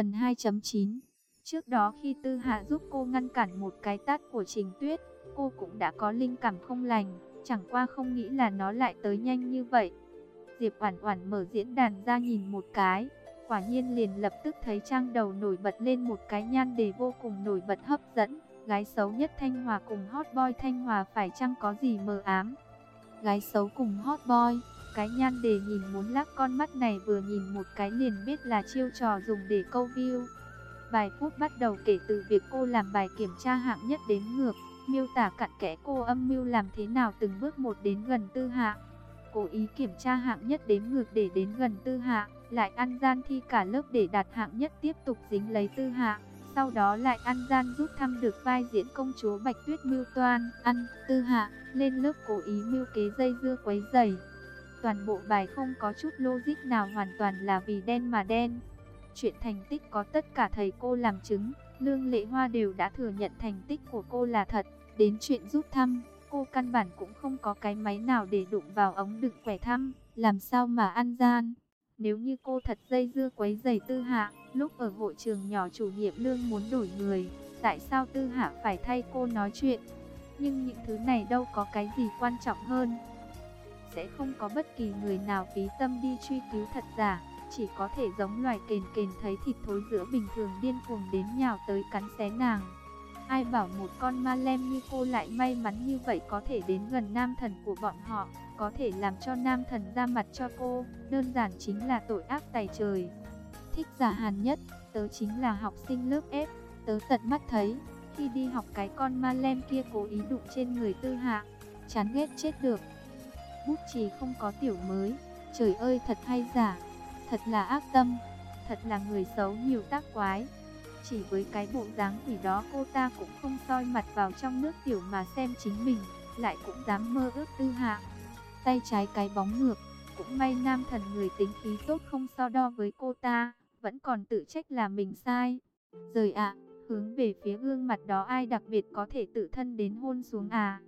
Phần 2.9 Trước đó khi Tư Hạ giúp cô ngăn cản một cái tát của Trình Tuyết, cô cũng đã có linh cảm không lành, chẳng qua không nghĩ là nó lại tới nhanh như vậy. Diệp Oản Oản mở diễn đàn ra nhìn một cái, quả nhiên liền lập tức thấy trang đầu nổi bật lên một cái nhan đề vô cùng nổi bật hấp dẫn, gái xấu nhất Thanh Hòa cùng hot boy Thanh Hòa phải chăng có gì mờ ám. Gái xấu cùng hot boy, cái nhan đề nhìn muốn lắc con mắt này vừa nhìn một cái liền biết là chiêu trò dùng để câu view. Vài phút bắt đầu kể từ việc cô làm bài kiểm tra hạng nhất đến ngược, miêu tả cặn kẽ cô âm mưu làm thế nào từng bước một đến gần tư hạ. Cố ý kiểm tra hạng nhất đến ngược để đến gần tư hạ, lại ăn gian thi cả lớp để đạt hạng nhất tiếp tục dính lấy tư hạ. Sau đó lại ăn gian giúp thăm được vai diễn công chúa Bạch Tuyết mưu toan, ăn, tư hạ, lên lớp cố ý mưu kế dây dưa quấy giày. Toàn bộ bài không có chút logic nào hoàn toàn là vì đen mà đen. Chuyện thành tích có tất cả thầy cô làm chứng, Lương Lệ Hoa đều đã thừa nhận thành tích của cô là thật. Đến chuyện giúp thăm, cô căn bản cũng không có cái máy nào để đụng vào ống đựng quẻ thăm, làm sao mà ăn gian. Nếu như cô thật dây dưa quấy giày tư hạ, lúc ở hội trường nhỏ chủ nhiệm lương muốn đổi người, tại sao tư hạ phải thay cô nói chuyện? Nhưng những thứ này đâu có cái gì quan trọng hơn. Sẽ không có bất kỳ người nào phí tâm đi truy cứu thật giả, chỉ có thể giống loài kền kền thấy thịt thối giữa bình thường điên cuồng đến nhào tới cắn xé nàng. Ai bảo một con ma lem như cô lại may mắn như vậy có thể đến gần nam thần của bọn họ, có thể làm cho nam thần ra mặt cho cô, đơn giản chính là tội ác tài trời. Thích giả hàn nhất, tớ chính là học sinh lớp F, tớ tận mắt thấy, khi đi học cái con ma lem kia cố ý đụng trên người tư hạ, chán ghét chết được. Bút chì không có tiểu mới, trời ơi thật hay giả, thật là ác tâm, thật là người xấu nhiều tác quái. Chỉ với cái bộ dáng quỷ đó cô ta cũng không soi mặt vào trong nước tiểu mà xem chính mình, lại cũng dám mơ ước tư hạ. Tay trái cái bóng ngược, cũng may nam thần người tính khí tốt không so đo với cô ta, vẫn còn tự trách là mình sai. Rời ạ, hướng về phía gương mặt đó ai đặc biệt có thể tự thân đến hôn xuống à?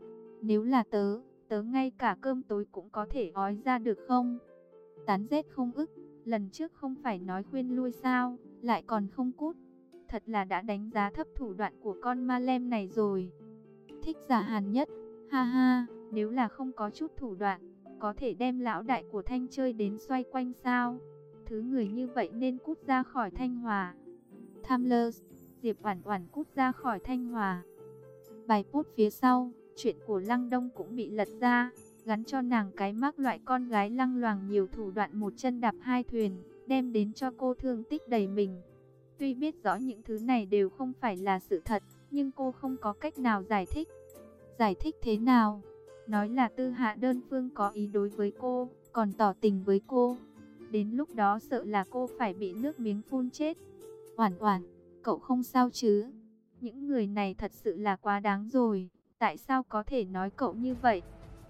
Nếu là tớ, tớ ngay cả cơm tối cũng có thể ói ra được không? Tán rét không ức, lần trước không phải nói khuyên lui sao, lại còn không cút thật là đã đánh giá thấp thủ đoạn của con ma lem này rồi. Thích giả hàn nhất, ha ha, nếu là không có chút thủ đoạn, có thể đem lão đại của Thanh chơi đến xoay quanh sao? Thứ người như vậy nên cút ra khỏi Thanh Hòa. Tham lơ, Diệp Oản Oản cút ra khỏi Thanh Hòa. Bài post phía sau, chuyện của Lăng Đông cũng bị lật ra, gắn cho nàng cái mác loại con gái lăng loàng nhiều thủ đoạn một chân đạp hai thuyền, đem đến cho cô thương tích đầy mình. Tuy biết rõ những thứ này đều không phải là sự thật, nhưng cô không có cách nào giải thích. Giải thích thế nào? Nói là tư hạ đơn phương có ý đối với cô, còn tỏ tình với cô. Đến lúc đó sợ là cô phải bị nước miếng phun chết. Oản oản, cậu không sao chứ? Những người này thật sự là quá đáng rồi. Tại sao có thể nói cậu như vậy?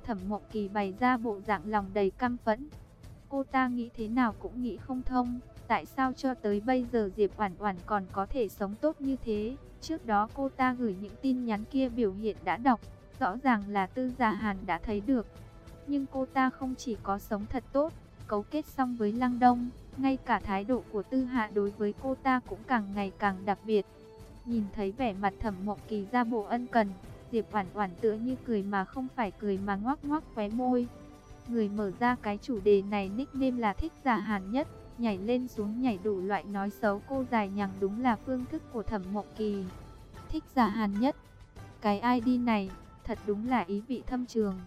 Thẩm Mộng Kỳ bày ra bộ dạng lòng đầy căm phẫn. Cô ta nghĩ thế nào cũng nghĩ không thông. Tại sao cho tới bây giờ Diệp Oản Oản còn có thể sống tốt như thế? Trước đó cô ta gửi những tin nhắn kia biểu hiện đã đọc, rõ ràng là Tư Giả Hàn đã thấy được. Nhưng cô ta không chỉ có sống thật tốt, cấu kết xong với Lăng Đông, ngay cả thái độ của Tư Hạ đối với cô ta cũng càng ngày càng đặc biệt. Nhìn thấy vẻ mặt Thẩm Mộng Kỳ ra bộ ân cần, Diệp Oản Oản tựa như cười mà không phải cười mà ngoác ngoác khóe môi. Người mở ra cái chủ đề này nickname là thích giả hàn nhất nhảy lên xuống nhảy đủ loại nói xấu cô dài nhằng đúng là phương thức của thẩm mộng kỳ. Thích giả hàn nhất. Cái ID này, thật đúng là ý vị thâm trường.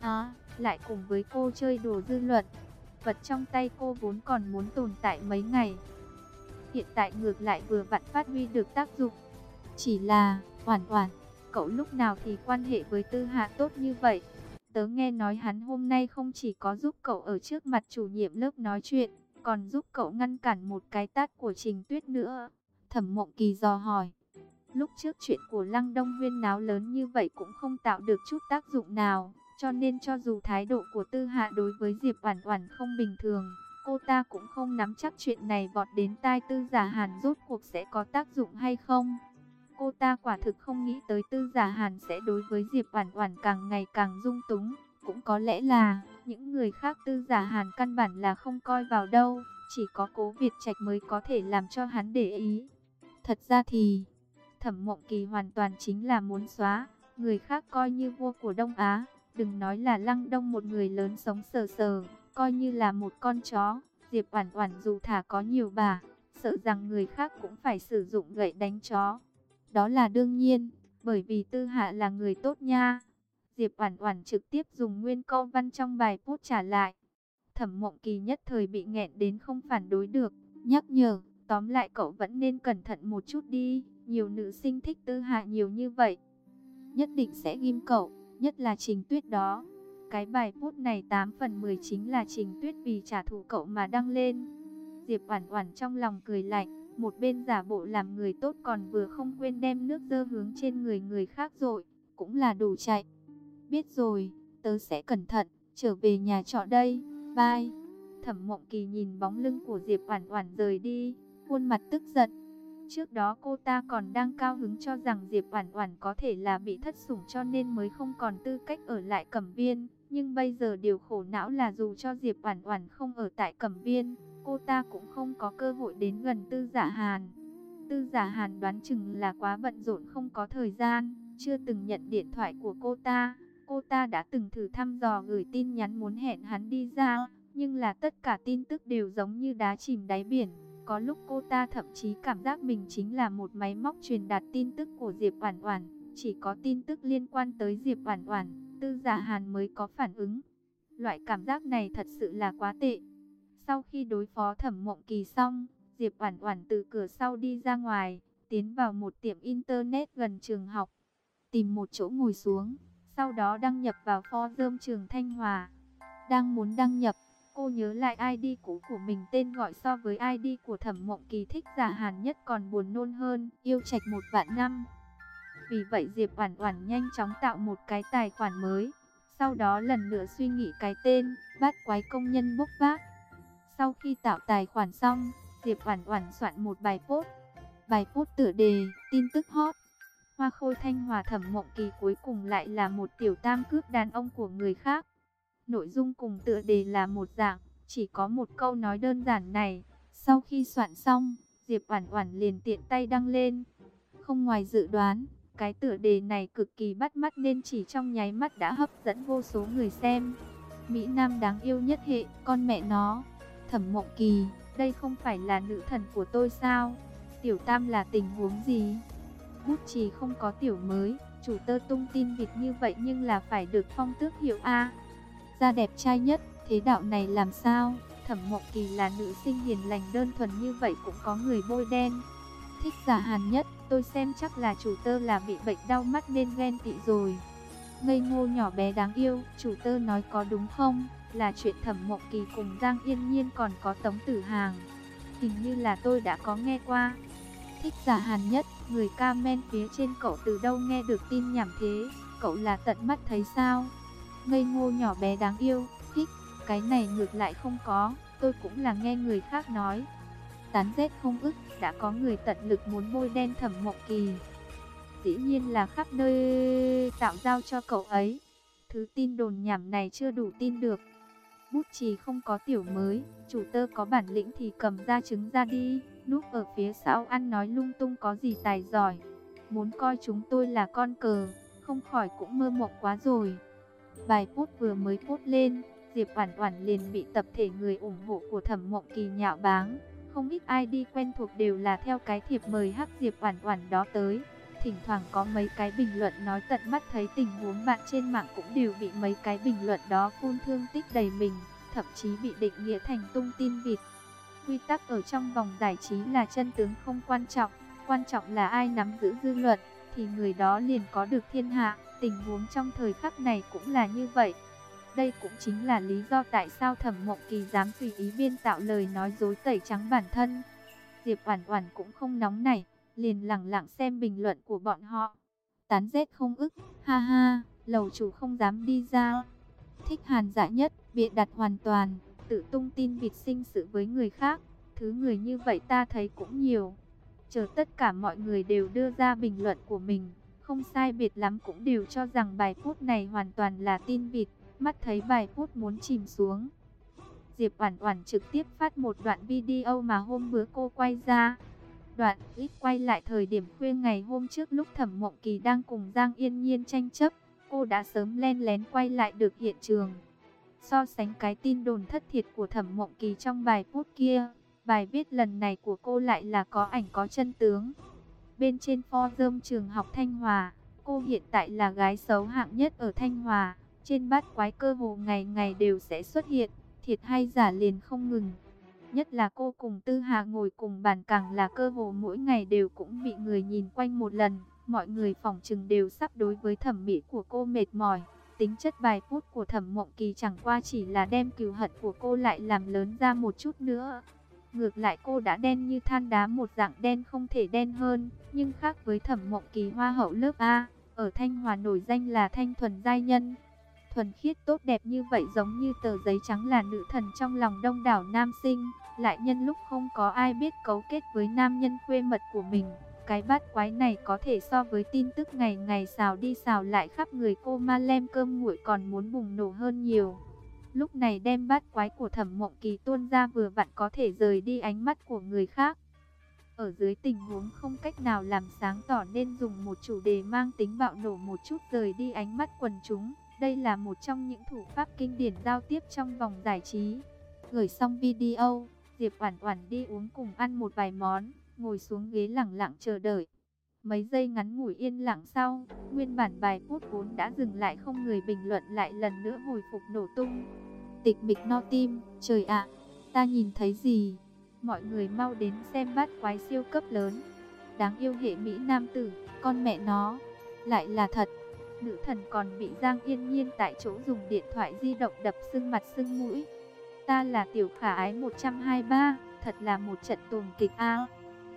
À, lại cùng với cô chơi đồ dư luận. Vật trong tay cô vốn còn muốn tồn tại mấy ngày. Hiện tại ngược lại vừa vặn phát huy được tác dụng. Chỉ là, hoàn toàn cậu lúc nào thì quan hệ với tư hạ tốt như vậy. Tớ nghe nói hắn hôm nay không chỉ có giúp cậu ở trước mặt chủ nhiệm lớp nói chuyện, còn giúp cậu ngăn cản một cái tát của Trình Tuyết nữa. Thẩm Mộng Kỳ dò hỏi. Lúc trước chuyện của Lăng Đông Huyên náo lớn như vậy cũng không tạo được chút tác dụng nào, cho nên cho dù thái độ của Tư Hạ đối với Diệp Oản Oản không bình thường, cô ta cũng không nắm chắc chuyện này vọt đến tai Tư Giả Hàn rốt cuộc sẽ có tác dụng hay không. Cô ta quả thực không nghĩ tới Tư Giả Hàn sẽ đối với Diệp Oản Oản càng ngày càng dung túng, cũng có lẽ là những người khác tư giả hàn căn bản là không coi vào đâu, chỉ có cố Việt Trạch mới có thể làm cho hắn để ý. Thật ra thì, Thẩm Mộng Kỳ hoàn toàn chính là muốn xóa, người khác coi như vua của Đông Á, đừng nói là Lăng Đông một người lớn sống sờ sờ, coi như là một con chó, Diệp Oản Oản dù thả có nhiều bà, sợ rằng người khác cũng phải sử dụng gậy đánh chó. Đó là đương nhiên, bởi vì Tư Hạ là người tốt nha. Diệp Oản Oản trực tiếp dùng nguyên câu văn trong bài post trả lại. Thẩm Mộng Kỳ nhất thời bị nghẹn đến không phản đối được, nhắc nhở, tóm lại cậu vẫn nên cẩn thận một chút đi, nhiều nữ sinh thích Tư Hạ nhiều như vậy. Nhất định sẽ ghim cậu, nhất là Trình Tuyết đó. Cái bài post này 8 phần 10 chính là Trình Tuyết vì trả thù cậu mà đăng lên. Diệp Oản Oản trong lòng cười lạnh, một bên giả bộ làm người tốt còn vừa không quên đem nước dơ hướng trên người người khác rồi, cũng là đủ chạy. Biết rồi, tớ sẽ cẩn thận, trở về nhà trọ đây, bye. Thẩm Mộng Kỳ nhìn bóng lưng của Diệp Oản Oản rời đi, khuôn mặt tức giận. Trước đó cô ta còn đang cao hứng cho rằng Diệp Oản Oản có thể là bị thất sủng cho nên mới không còn tư cách ở lại Cẩm Viên, nhưng bây giờ điều khổ não là dù cho Diệp Oản Oản không ở tại Cẩm Viên, cô ta cũng không có cơ hội đến gần Tư Giả Hàn. Tư Giả Hàn đoán chừng là quá bận rộn không có thời gian, chưa từng nhận điện thoại của cô ta. Cô ta đã từng thử thăm dò gửi tin nhắn muốn hẹn hắn đi ra, nhưng là tất cả tin tức đều giống như đá chìm đáy biển. Có lúc cô ta thậm chí cảm giác mình chính là một máy móc truyền đạt tin tức của Diệp Oản Oản, chỉ có tin tức liên quan tới Diệp Oản Oản, Tư Giả Hàn mới có phản ứng. Loại cảm giác này thật sự là quá tệ. Sau khi đối phó Thẩm Mộng Kỳ xong, Diệp Oản Oản từ cửa sau đi ra ngoài, tiến vào một tiệm internet gần trường học, tìm một chỗ ngồi xuống, sau đó đăng nhập vào forum trường Thanh Hòa. Đang muốn đăng nhập, cô nhớ lại ID cũ của mình tên gọi so với ID của Thẩm Mộng Kỳ thích giả hàn nhất còn buồn nôn hơn, yêu trạch một vạn năm. Vì vậy Diệp Oản Oản nhanh chóng tạo một cái tài khoản mới, sau đó lần nữa suy nghĩ cái tên, bát quái công nhân bốc vác. Sau khi tạo tài khoản xong, Diệp Oản Oản soạn một bài post. Bài post tựa đề, tin tức hot. Hoa Khôi Thanh Hòa Thẩm Mộng Kỳ cuối cùng lại là một tiểu tam cướp đàn ông của người khác. Nội dung cùng tựa đề là một dạng, chỉ có một câu nói đơn giản này. Sau khi soạn xong, Diệp Oản Oản liền tiện tay đăng lên. Không ngoài dự đoán, cái tựa đề này cực kỳ bắt mắt nên chỉ trong nháy mắt đã hấp dẫn vô số người xem. Mỹ Nam đáng yêu nhất hệ, con mẹ nó. Thẩm Mộng Kỳ, đây không phải là nữ thần của tôi sao? Tiểu Tam là tình huống gì? Bút trì không có tiểu mới, chủ tơ tung tin vịt như vậy nhưng là phải được phong tước hiệu A. Da đẹp trai nhất, thế đạo này làm sao? Thẩm Mộng Kỳ là nữ sinh hiền lành đơn thuần như vậy cũng có người bôi đen. Thích giả hàn nhất, tôi xem chắc là chủ tơ là bị bệnh đau mắt nên ghen tị rồi. Ngây ngô nhỏ bé đáng yêu, chủ tơ nói có đúng không? Là chuyện Thẩm Mộng Kỳ cùng Giang Yên Nhiên còn có Tống Tử Hàng. Hình như là tôi đã có nghe qua. Thích giả hàn nhất, người ca men phía trên cậu từ đâu nghe được tin nhảm thế, cậu là tận mắt thấy sao? Ngây ngô nhỏ bé đáng yêu, thích, cái này ngược lại không có, tôi cũng là nghe người khác nói. Tán rét không ức, đã có người tận lực muốn bôi đen Thẩm Mộng Kỳ. Dĩ nhiên là khắp nơi tạo giao cho cậu ấy. Thứ tin đồn nhảm này chưa đủ tin được, Bút chì không có tiểu mới, chủ tơ có bản lĩnh thì cầm ra trứng ra đi, núp ở phía sau ăn nói lung tung có gì tài giỏi. Muốn coi chúng tôi là con cờ, không khỏi cũng mơ mộng quá rồi. Bài phút vừa mới phút lên, Diệp Oản Oản liền bị tập thể người ủng hộ của Thẩm Mộng Kỳ nhạo báng. Không ít ai đi quen thuộc đều là theo cái thiệp mời hắc Diệp Oản Oản đó tới. Thỉnh thoảng có mấy cái bình luận nói tận mắt thấy tình huống bạn trên mạng cũng đều bị mấy cái bình luận đó phun thương tích đầy mình, thậm chí bị định nghĩa thành tung tin vịt. Quy tắc ở trong vòng giải trí là chân tướng không quan trọng, quan trọng là ai nắm giữ dư luận, thì người đó liền có được thiên hạ. Tình huống trong thời khắc này cũng là như vậy. Đây cũng chính là lý do tại sao Thẩm Mộng Kỳ dám tùy ý biên tạo lời nói dối tẩy trắng bản thân. Diệp Oản Oản cũng không nóng nảy, liền lẳng lặng xem bình luận của bọn họ. Tán rét không ức, ha ha, lầu chủ không dám đi ra. Thích hàn dạ nhất, bịa đặt hoàn toàn, tự tung tin vịt sinh sự với người khác. Thứ người như vậy ta thấy cũng nhiều. Chờ tất cả mọi người đều đưa ra bình luận của mình, không sai biệt lắm cũng đều cho rằng bài phút này hoàn toàn là tin vịt, mắt thấy bài phút muốn chìm xuống. Diệp Oản Oản trực tiếp phát một đoạn video mà hôm bữa cô quay ra. Đoạn clip quay lại thời điểm khuya ngày hôm trước lúc Thẩm Mộng Kỳ đang cùng Giang Yên Nhiên tranh chấp, cô đã sớm len lén quay lại được hiện trường. So sánh cái tin đồn thất thiệt của Thẩm Mộng Kỳ trong bài phút kia, bài viết lần này của cô lại là có ảnh có chân tướng. Bên trên forum trường học Thanh Hòa, cô hiện tại là gái xấu hạng nhất ở Thanh Hòa, trên bát quái cơ hồ ngày ngày đều sẽ xuất hiện, thiệt hay giả liền không ngừng. Nhất là cô cùng Tư Hà ngồi cùng bàn càng là cơ hồ mỗi ngày đều cũng bị người nhìn quanh một lần. Mọi người phỏng chừng đều sắp đối với thẩm mỹ của cô mệt mỏi. Tính chất bài phút của thẩm mộng kỳ chẳng qua chỉ là đem cừu hận của cô lại làm lớn ra một chút nữa. Ngược lại cô đã đen như than đá một dạng đen không thể đen hơn, nhưng khác với thẩm mộng kỳ hoa hậu lớp A, ở Thanh Hòa nổi danh là thanh thuần giai nhân. Thuần khiết tốt đẹp như vậy giống như tờ giấy trắng là nữ thần trong lòng đông đảo nam sinh, lại nhân lúc không có ai biết cấu kết với nam nhân khuê mật của mình. Cái bát quái này có thể so với tin tức ngày ngày xào đi xào lại khắp người cô ma lem cơm nguội còn muốn bùng nổ hơn nhiều. Lúc này đem bát quái của thẩm mộng kỳ tuôn ra vừa vặn có thể rời đi ánh mắt của người khác. Ở dưới tình huống không cách nào làm sáng tỏ nên dùng một chủ đề mang tính bạo nổ một chút rời đi ánh mắt quần chúng. Đây là một trong những thủ pháp kinh điển giao tiếp trong vòng giải trí. Gửi xong video, Diệp Oản Oản đi uống cùng ăn một vài món, ngồi xuống ghế lặng lặng chờ đợi. Mấy giây ngắn ngủi yên lặng sau, nguyên bản bài phút vốn đã dừng lại không người bình luận lại lần nữa hồi phục nổ tung. Tịch mịch no tim, trời ạ, ta nhìn thấy gì? Mọi người mau đến xem bát quái siêu cấp lớn. Đáng yêu hệ Mỹ Nam tử, con mẹ nó, lại là thật. Nữ thần còn bị Giang Yên Nhiên tại chỗ dùng điện thoại di động đập sưng mặt sưng mũi. Ta là tiểu khả ái 123, thật là một trận tồn kịch a.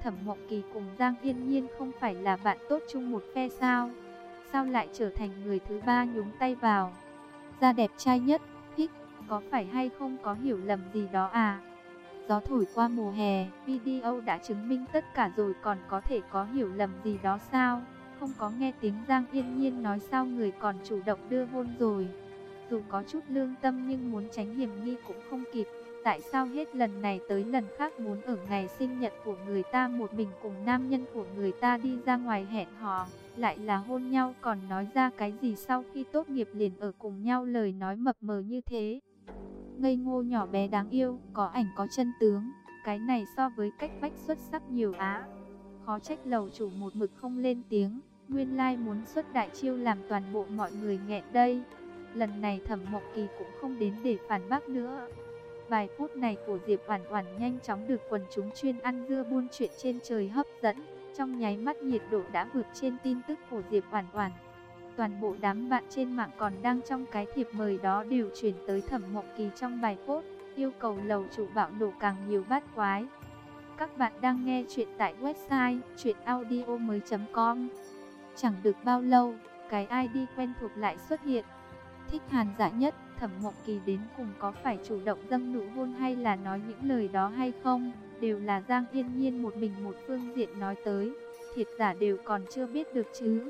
Thẩm Mộng Kỳ cùng Giang Yên Nhiên không phải là bạn tốt chung một phe sao? Sao lại trở thành người thứ ba nhúng tay vào? Da đẹp trai nhất, thích, có phải hay không có hiểu lầm gì đó à? Gió thổi qua mùa hè, video đã chứng minh tất cả rồi còn có thể có hiểu lầm gì đó sao? Không có nghe tiếng Giang Yên Nhiên nói sao người còn chủ động đưa hôn rồi. Dù có chút lương tâm nhưng muốn tránh hiểm nghi cũng không kịp. Tại sao hết lần này tới lần khác muốn ở ngày sinh nhật của người ta một mình cùng nam nhân của người ta đi ra ngoài hẹn hò, lại là hôn nhau còn nói ra cái gì sau khi tốt nghiệp liền ở cùng nhau lời nói mập mờ như thế. Ngây ngô nhỏ bé đáng yêu, có ảnh có chân tướng, cái này so với cách bách xuất sắc nhiều á. Khó trách lầu chủ một mực không lên tiếng, nguyên lai like muốn xuất đại chiêu làm toàn bộ mọi người nghẹn đây. Lần này Thẩm mộc Kỳ cũng không đến để phản bác nữa. Vài phút này của Diệp Oản Oản nhanh chóng được quần chúng chuyên ăn dưa buôn chuyện trên trời hấp dẫn, trong nháy mắt nhiệt độ đã vượt trên tin tức của Diệp Oản Oản. Toàn bộ đám bạn trên mạng còn đang trong cái thiệp mời đó đều chuyển tới Thẩm mộc Kỳ trong bài post, yêu cầu lầu chủ bạo nổ càng nhiều bát quái. Các bạn đang nghe chuyện tại website chuyenaudio.com. Chẳng được bao lâu, cái ID quen thuộc lại xuất hiện. Thích Hàn Dạ nhất, Thẩm Mộng Kỳ đến cùng có phải chủ động dâng nụ hôn hay là nói những lời đó hay không, đều là Giang Yên Nhiên một mình một phương diện nói tới, thiệt giả đều còn chưa biết được chứ.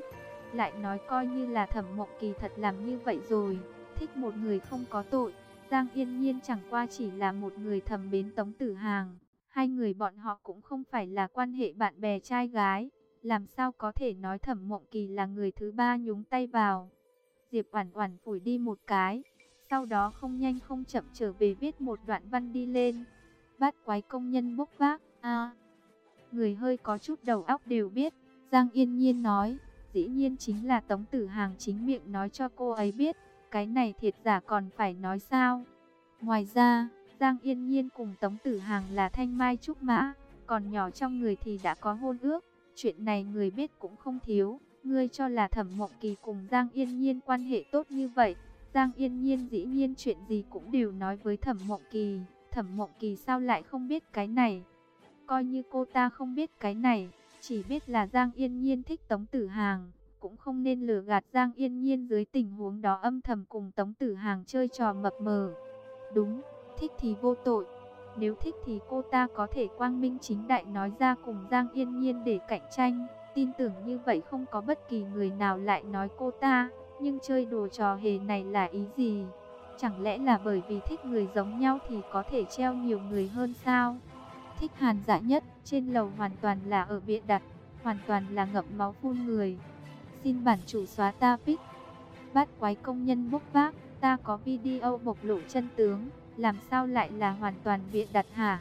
Lại nói coi như là Thẩm Mộng Kỳ thật làm như vậy rồi, thích một người không có tội, Giang Yên Nhiên chẳng qua chỉ là một người thầm mến Tống Tử Hàng, hai người bọn họ cũng không phải là quan hệ bạn bè trai gái, làm sao có thể nói Thẩm Mộng Kỳ là người thứ ba nhúng tay vào. Diệp Oản Oản phủi đi một cái, sau đó không nhanh không chậm trở về viết một đoạn văn đi lên. Bát quái công nhân bốc vác, a. người hơi có chút đầu óc đều biết, Giang Yên Nhiên nói, dĩ nhiên chính là Tống Tử Hàng chính miệng nói cho cô ấy biết, cái này thiệt giả còn phải nói sao? Ngoài ra, Giang Yên Nhiên cùng Tống Tử Hàng là thanh mai trúc mã, còn nhỏ trong người thì đã có hôn ước, chuyện này người biết cũng không thiếu. Ngươi cho là Thẩm Mộng Kỳ cùng Giang Yên Nhiên quan hệ tốt như vậy, Giang Yên Nhiên dĩ nhiên chuyện gì cũng đều nói với Thẩm Mộng Kỳ, Thẩm Mộng Kỳ sao lại không biết cái này? Coi như cô ta không biết cái này, chỉ biết là Giang Yên Nhiên thích Tống Tử Hàng, cũng không nên lừa gạt Giang Yên Nhiên dưới tình huống đó âm thầm cùng Tống Tử Hàng chơi trò mập mờ. Đúng, thích thì vô tội. Nếu thích thì cô ta có thể quang minh chính đại nói ra cùng Giang Yên Nhiên để cạnh tranh. Tin tưởng như vậy không có bất kỳ người nào lại nói cô ta. Nhưng chơi đồ trò hề này là ý gì? Chẳng lẽ là bởi vì thích người giống nhau thì có thể treo nhiều người hơn sao? Thích hàn dạ nhất, trên lầu hoàn toàn là ở bịa đặt, hoàn toàn là ngậm máu phun người. Xin bản chủ xóa ta pic. Bát quái công nhân bốc vác, ta có video bộc lộ chân tướng, làm sao lại là hoàn toàn bịa đặt hả?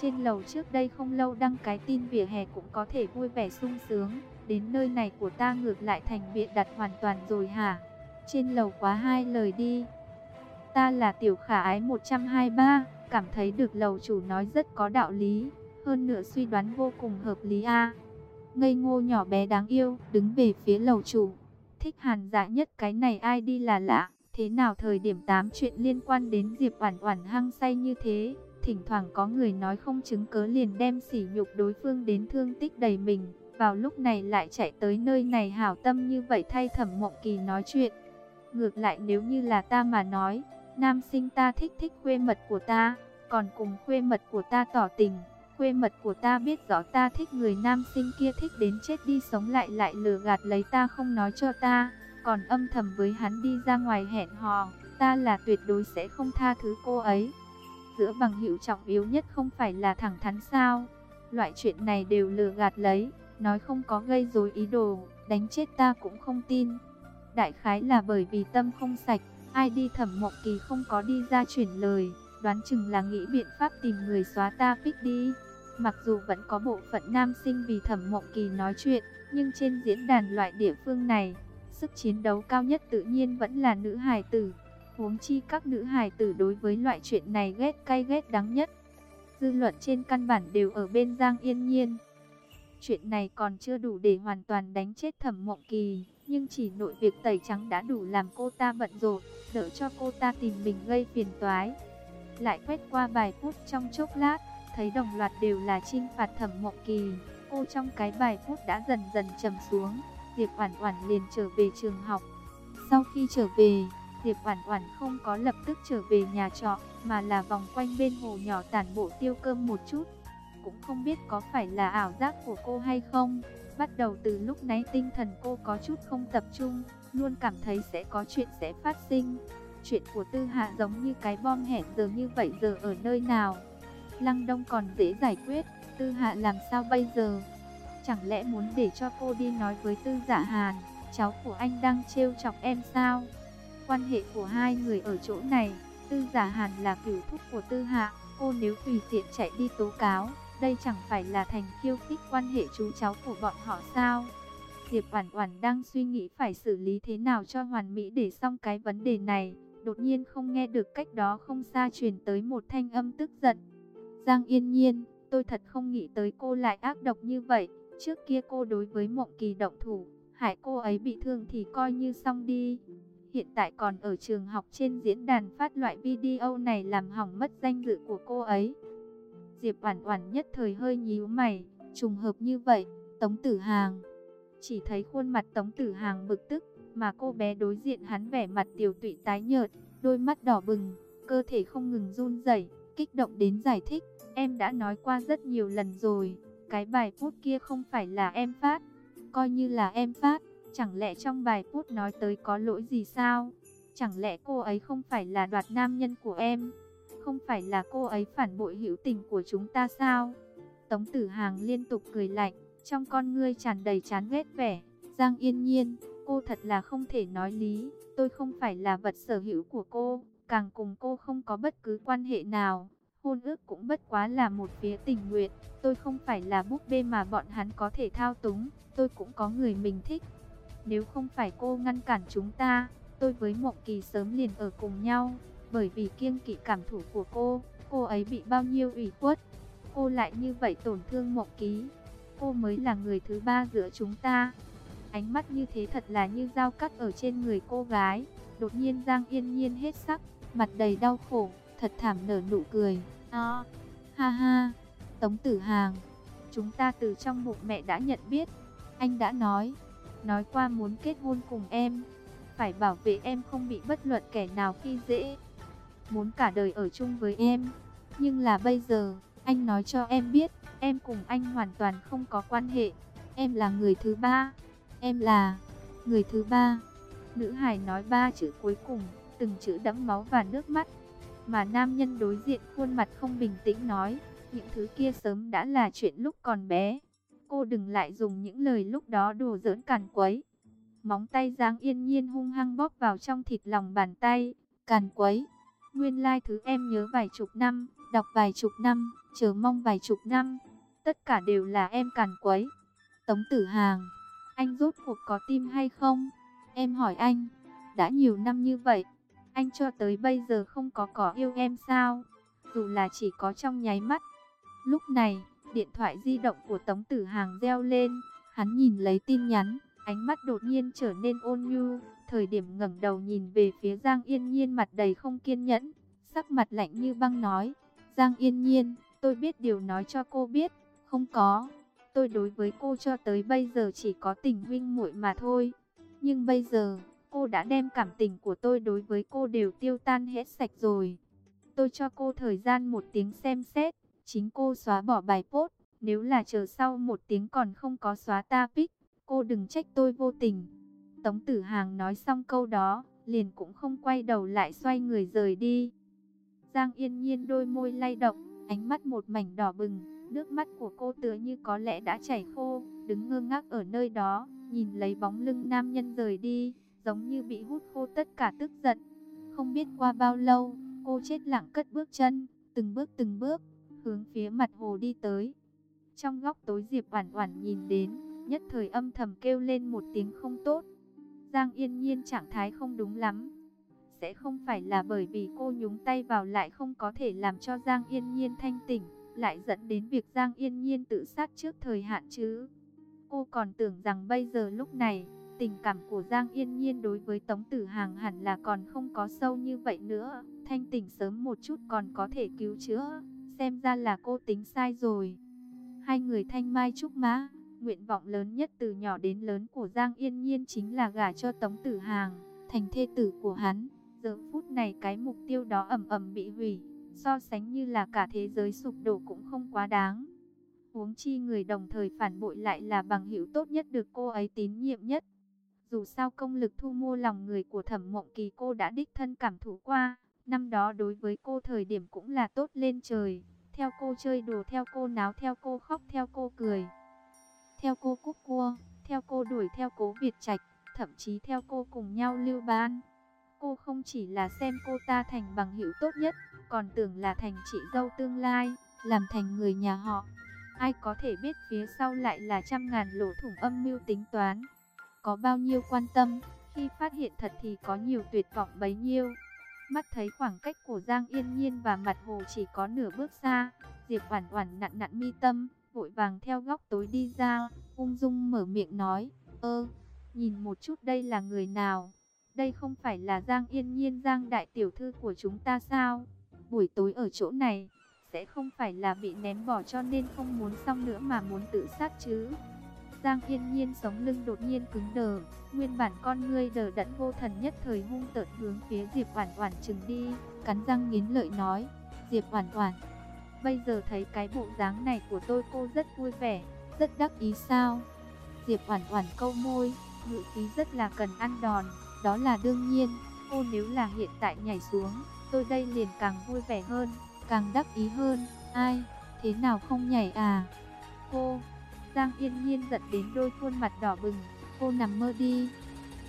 Trên lầu trước đây không lâu đăng cái tin vỉa hè cũng có thể vui vẻ sung sướng, đến nơi này của ta ngược lại thành biện đặt hoàn toàn rồi hả? Trên lầu quá hai lời đi. Ta là tiểu khả ái 123, cảm thấy được lầu chủ nói rất có đạo lý, hơn nữa suy đoán vô cùng hợp lý a. Ngây ngô nhỏ bé đáng yêu, đứng về phía lầu chủ. Thích hàn dạ nhất cái này ai đi là lạ, thế nào thời điểm 8 chuyện liên quan đến Diệp Oản Oản hăng say như thế, thỉnh thoảng có người nói không chứng cớ liền đem sỉ nhục đối phương đến thương tích đầy mình, vào lúc này lại chạy tới nơi này hảo tâm như vậy thay Thẩm Mộng Kỳ nói chuyện. Ngược lại nếu như là ta mà nói, nam sinh ta thích thích khuê mật của ta, còn cùng khuê mật của ta tỏ tình. Khuê mật của ta biết rõ ta thích người nam sinh kia thích đến chết đi sống lại lại lừa gạt lấy ta không nói cho ta, còn âm thầm với hắn đi ra ngoài hẹn hò, ta là tuyệt đối sẽ không tha thứ cô ấy. Giữa bằng hữu trọng yếu nhất không phải là thẳng thắn sao? Loại chuyện này đều lừa gạt lấy, nói không có gây rối ý đồ, đánh chết ta cũng không tin. Đại khái là bởi vì tâm không sạch, ai đi thẩm mộng kỳ không có đi ra chuyển lời, đoán chừng là nghĩ biện pháp tìm người xóa ta phích đi. Mặc dù vẫn có bộ phận nam sinh vì thẩm mộng kỳ nói chuyện, nhưng trên diễn đàn loại địa phương này, sức chiến đấu cao nhất tự nhiên vẫn là nữ hài tử. Huống chi các nữ hài tử đối với loại chuyện này ghét cay ghét đắng nhất. Dư luận trên căn bản đều ở bên Giang Yên Nhiên. Chuyện này còn chưa đủ để hoàn toàn đánh chết thẩm mộng kỳ, nhưng chỉ nội việc tẩy trắng đã đủ làm cô ta bận rộn, đỡ cho cô ta tìm mình gây phiền toái. Lại quét qua vài phút trong chốc lát, thấy đồng loạt đều là trinh phạt thẩm mộng kỳ. Cô trong cái vài phút đã dần dần trầm xuống, Diệp Oản Oản liền trở về trường học. Sau khi trở về, Diệp Oản Oản không có lập tức trở về nhà trọ, mà là vòng quanh bên hồ nhỏ tản bộ tiêu cơm một chút. Cũng không biết có phải là ảo giác của cô hay không. Bắt đầu từ lúc nãy tinh thần cô có chút không tập trung, luôn cảm thấy sẽ có chuyện sẽ phát sinh. Chuyện của Tư Hạ giống như cái bom hẹn giờ như vậy giờ ở nơi nào? Lăng Đông còn dễ giải quyết, Tư Hạ làm sao bây giờ? Chẳng lẽ muốn để cho cô đi nói với Tư Dạ Hàn, cháu của anh đang trêu chọc em sao? Quan hệ của hai người ở chỗ này, Tư Giả Hàn là cửu thúc của Tư Hạ, cô nếu tùy tiện chạy đi tố cáo, đây chẳng phải là thành khiêu khích quan hệ chú cháu của bọn họ sao? Diệp Oản Oản đang suy nghĩ phải xử lý thế nào cho hoàn mỹ để xong cái vấn đề này, đột nhiên không nghe được cách đó không xa truyền tới một thanh âm tức giận. Giang Yên Nhiên, tôi thật không nghĩ tới cô lại ác độc như vậy, trước kia cô đối với Mộng Kỳ động thủ, hại cô ấy bị thương thì coi như xong đi hiện tại còn ở trường học trên diễn đàn phát loại video này làm hỏng mất danh dự của cô ấy. Diệp Oản Oản nhất thời hơi nhíu mày, trùng hợp như vậy, Tống Tử Hàng. Chỉ thấy khuôn mặt Tống Tử Hàng bực tức, mà cô bé đối diện hắn vẻ mặt tiểu tụy tái nhợt, đôi mắt đỏ bừng, cơ thể không ngừng run rẩy, kích động đến giải thích, em đã nói qua rất nhiều lần rồi, cái bài post kia không phải là em phát, coi như là em phát, Chẳng lẽ trong bài phút nói tới có lỗi gì sao? Chẳng lẽ cô ấy không phải là đoạt nam nhân của em? Không phải là cô ấy phản bội hữu tình của chúng ta sao? Tống tử hàng liên tục cười lạnh, trong con ngươi tràn đầy chán ghét vẻ. Giang yên nhiên, cô thật là không thể nói lý, tôi không phải là vật sở hữu của cô, càng cùng cô không có bất cứ quan hệ nào. Hôn ước cũng bất quá là một phía tình nguyện, tôi không phải là búp bê mà bọn hắn có thể thao túng, tôi cũng có người mình thích. Nếu không phải cô ngăn cản chúng ta, tôi với Mộng Kỳ sớm liền ở cùng nhau. Bởi vì kiêng kỵ cảm thủ của cô, cô ấy bị bao nhiêu ủy khuất. Cô lại như vậy tổn thương Mộng Ký. Cô mới là người thứ ba giữa chúng ta. Ánh mắt như thế thật là như dao cắt ở trên người cô gái. Đột nhiên Giang Yên Nhiên hết sắc, mặt đầy đau khổ, thật thảm nở nụ cười. À, ha ha, Tống Tử Hàng, chúng ta từ trong bụng mẹ đã nhận biết. Anh đã nói, nói qua muốn kết hôn cùng em, phải bảo vệ em không bị bất luận kẻ nào khi dễ, muốn cả đời ở chung với em. Nhưng là bây giờ, anh nói cho em biết, em cùng anh hoàn toàn không có quan hệ, em là người thứ ba, em là người thứ ba. Nữ hài nói ba chữ cuối cùng, từng chữ đẫm máu và nước mắt. Mà nam nhân đối diện khuôn mặt không bình tĩnh nói, những thứ kia sớm đã là chuyện lúc còn bé. Cô đừng lại dùng những lời lúc đó đùa giỡn càn quấy. Móng tay Giang Yên Nhiên hung hăng bóp vào trong thịt lòng bàn tay, càn quấy. Nguyên lai like thứ em nhớ vài chục năm, đọc vài chục năm, chờ mong vài chục năm. Tất cả đều là em càn quấy. Tống tử hàng, anh rốt cuộc có tim hay không? Em hỏi anh, đã nhiều năm như vậy, anh cho tới bây giờ không có có yêu em sao? Dù là chỉ có trong nháy mắt. Lúc này, điện thoại di động của Tống Tử Hàng reo lên, hắn nhìn lấy tin nhắn, ánh mắt đột nhiên trở nên ôn nhu, thời điểm ngẩng đầu nhìn về phía Giang Yên Nhiên mặt đầy không kiên nhẫn, sắc mặt lạnh như băng nói, Giang Yên Nhiên, tôi biết điều nói cho cô biết, không có, tôi đối với cô cho tới bây giờ chỉ có tình huynh muội mà thôi, nhưng bây giờ, cô đã đem cảm tình của tôi đối với cô đều tiêu tan hết sạch rồi. Tôi cho cô thời gian một tiếng xem xét, chính cô xóa bỏ bài post, nếu là chờ sau một tiếng còn không có xóa ta pic, cô đừng trách tôi vô tình. Tống tử hàng nói xong câu đó, liền cũng không quay đầu lại xoay người rời đi. Giang yên nhiên đôi môi lay động, ánh mắt một mảnh đỏ bừng, nước mắt của cô tựa như có lẽ đã chảy khô, đứng ngơ ngác ở nơi đó, nhìn lấy bóng lưng nam nhân rời đi, giống như bị hút khô tất cả tức giận. Không biết qua bao lâu, cô chết lặng cất bước chân, từng bước từng bước, hướng phía mặt hồ đi tới. Trong góc tối Diệp Oản Oản nhìn đến, nhất thời âm thầm kêu lên một tiếng không tốt. Giang Yên Nhiên trạng thái không đúng lắm. Sẽ không phải là bởi vì cô nhúng tay vào lại không có thể làm cho Giang Yên Nhiên thanh tỉnh, lại dẫn đến việc Giang Yên Nhiên tự sát trước thời hạn chứ. Cô còn tưởng rằng bây giờ lúc này, tình cảm của Giang Yên Nhiên đối với Tống Tử Hàng hẳn là còn không có sâu như vậy nữa. Thanh tỉnh sớm một chút còn có thể cứu chữa, xem ra là cô tính sai rồi. Hai người thanh mai trúc mã, nguyện vọng lớn nhất từ nhỏ đến lớn của Giang Yên Nhiên chính là gả cho Tống Tử Hàng, thành thê tử của hắn. Giờ phút này cái mục tiêu đó ẩm ẩm bị hủy, so sánh như là cả thế giới sụp đổ cũng không quá đáng. Huống chi người đồng thời phản bội lại là bằng hữu tốt nhất được cô ấy tín nhiệm nhất. Dù sao công lực thu mua lòng người của thẩm mộng kỳ cô đã đích thân cảm thụ qua. Năm đó đối với cô thời điểm cũng là tốt lên trời. Theo cô chơi đùa, theo cô náo, theo cô khóc, theo cô cười. Theo cô cúc cua, theo cô đuổi theo cố Việt Trạch, thậm chí theo cô cùng nhau lưu ban. Cô không chỉ là xem cô ta thành bằng hữu tốt nhất, còn tưởng là thành chị dâu tương lai, làm thành người nhà họ. Ai có thể biết phía sau lại là trăm ngàn lỗ thủng âm mưu tính toán. Có bao nhiêu quan tâm, khi phát hiện thật thì có nhiều tuyệt vọng bấy nhiêu. Mắt thấy khoảng cách của Giang Yên Nhiên và mặt hồ chỉ có nửa bước xa, Diệp Oản Oản nặn nặn mi tâm, vội vàng theo góc tối đi ra, ung dung mở miệng nói: "Ơ, nhìn một chút đây là người nào? Đây không phải là Giang Yên Nhiên Giang đại tiểu thư của chúng ta sao? Buổi tối ở chỗ này, sẽ không phải là bị ném bỏ cho nên không muốn xong nữa mà muốn tự sát chứ?" Giang Yên Nhiên sống lưng đột nhiên cứng đờ, nguyên bản con ngươi đờ đẫn vô thần nhất thời hung tợn hướng phía Diệp Oản Oản chừng đi, cắn răng nghiến lợi nói: "Diệp Oản Oản, bây giờ thấy cái bộ dáng này của tôi cô rất vui vẻ, rất đắc ý sao?" Diệp Oản Oản câu môi, ngữ khí rất là cần ăn đòn, đó là đương nhiên, cô nếu là hiện tại nhảy xuống, tôi đây liền càng vui vẻ hơn, càng đắc ý hơn, ai, thế nào không nhảy à? Cô Giang Yên Nhiên giận đến đôi khuôn mặt đỏ bừng, cô nằm mơ đi.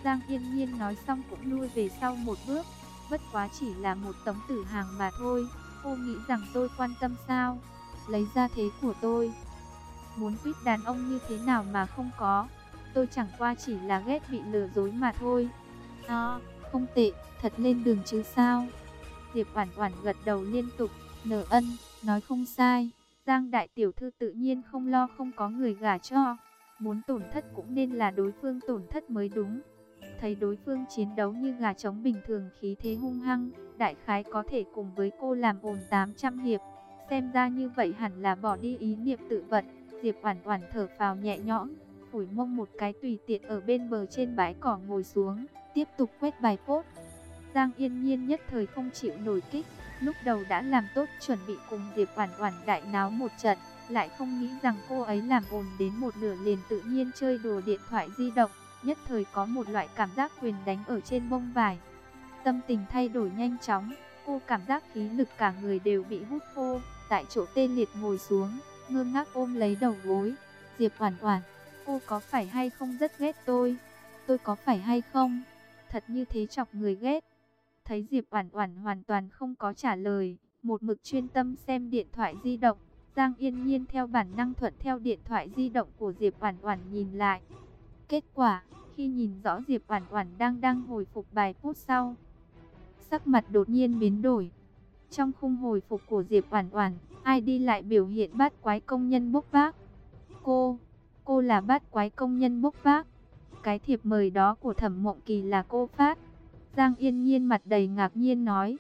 Giang Yên Nhiên nói xong cũng lui về sau một bước, bất quá chỉ là một tấm tử hàng mà thôi. Cô nghĩ rằng tôi quan tâm sao? Lấy ra thế của tôi. Muốn quýt đàn ông như thế nào mà không có. Tôi chẳng qua chỉ là ghét bị lừa dối mà thôi. À, không tệ, thật lên đường chứ sao? Diệp Oản Oản gật đầu liên tục, nở ân, nói không sai. Giang đại tiểu thư tự nhiên không lo không có người gả cho. Muốn tổn thất cũng nên là đối phương tổn thất mới đúng. Thấy đối phương chiến đấu như gà trống bình thường khí thế hung hăng, đại khái có thể cùng với cô làm ổn 800 hiệp. Xem ra như vậy hẳn là bỏ đi ý niệm tự vận. Diệp Oản Oản thở phào nhẹ nhõm, phủi mông một cái tùy tiện ở bên bờ trên bãi cỏ ngồi xuống, tiếp tục quét bài post. Giang Yên Nhiên nhất thời không chịu nổi kích, Lúc đầu đã làm tốt chuẩn bị cùng Diệp Oản Oản đại náo một trận, lại không nghĩ rằng cô ấy làm ồn đến một nửa liền tự nhiên chơi đùa điện thoại di động, nhất thời có một loại cảm giác quyền đánh ở trên bông vải. tâm tình thay đổi nhanh chóng. Cô cảm giác khí lực cả người đều bị hút khô, tại chỗ tê liệt ngồi xuống, ngơ ngác ôm lấy đầu gối. Diệp Oản Oản, cô có phải hay không rất ghét tôi? Tôi có phải hay không? Thật như thế chọc người ghét. Thấy Diệp Oản Oản hoàn toàn không có trả lời, một mực chuyên tâm xem điện thoại di động, Giang Yên Nhiên theo bản năng thuận theo điện thoại di động của Diệp Oản Oản nhìn lại. Kết quả, khi nhìn rõ Diệp Oản Oản đang đang hồi phục vài phút sau, sắc mặt đột nhiên biến đổi. Trong khung hồi phục của Diệp Oản Oản, ai đi lại biểu hiện bát quái công nhân bốc vác. Cô, cô là bát quái công nhân bốc vác. Cái thiệp mời đó của Thẩm Mộng Kỳ là cô phát. Giang Yên Nhiên mặt đầy ngạc nhiên nói.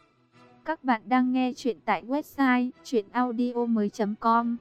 Các bạn đang nghe chuyện tại website chuyenaudio.com